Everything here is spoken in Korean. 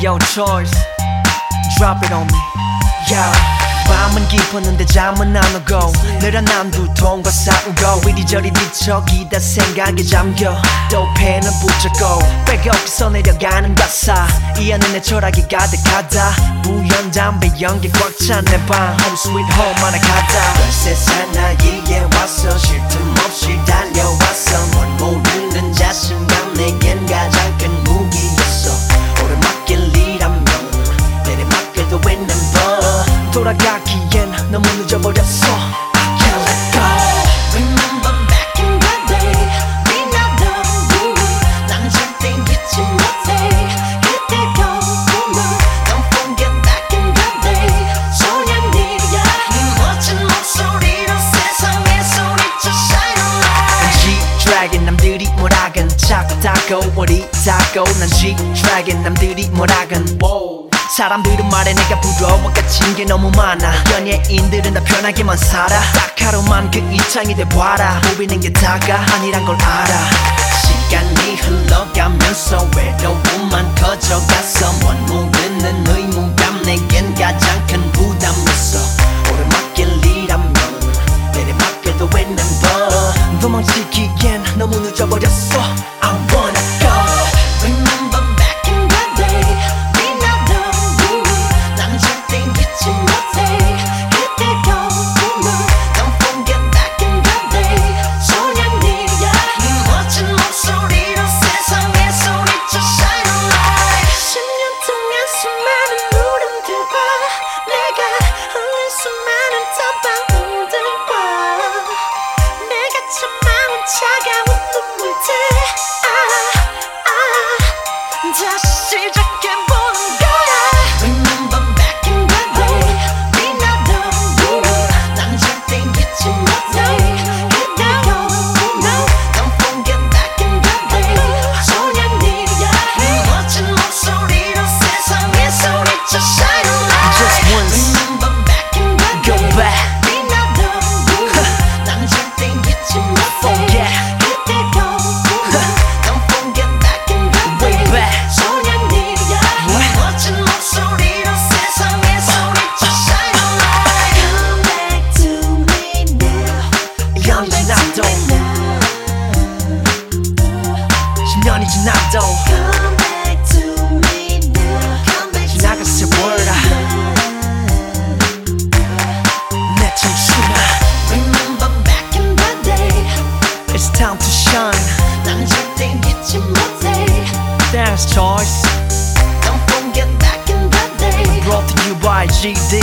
choice. Drop it on me. Yeah. 밤은 깊었는데 잠은 안 오고 늘어 난 두통과 싸우고 이리저리 뒤척이다 생각에 잠겨. 또 펜을 붙잡고 백업에서 내려가는 가사. 이 안에 내 철학이 가득하다. 부연 담배 연기 꽉 찬 내 방. Home sweet home 하나 가다 별세 사나이에 와서 쉴틈 없이 달려왔어 뭘 모르 돌아가기엔 너무 늦어버렸어 I can't let go Remember back in the day 빛나던 눈물 난 절대 잊지 못해 그때 거울을 Don't forget back in the day 소년이야 네 멋진 목소리로 세상에 소리쳐 shine a light G-Dragon 남들이 뭐라건 작다고 어리다고 난 G-Dragon 남들이 뭐라건 사람들은 말해 내가 부러워 갇힌 게 너무 많아. 연예인들은 다 편하게만 살아. 딱 하루만 그 이창이 돼봐라. 보이는 게 다가 아니란 걸 알아. 시간이 흘러가면서 외로움만 커져가서 뭔 모르는 의무감 내겐 가장 큰 부담이었어. 오르막길이라면 내리막길도 있는 법. 도망치기엔 너무 늦어버렸어 다시 시작해보 10년이 지나도 십년이 지나도 지나간 세월아 내 청춘아 Remember back in the day It's time to shine. 난 절대 잊지 못해 Dance choice. Don't forget back in the day. I brought to you by GD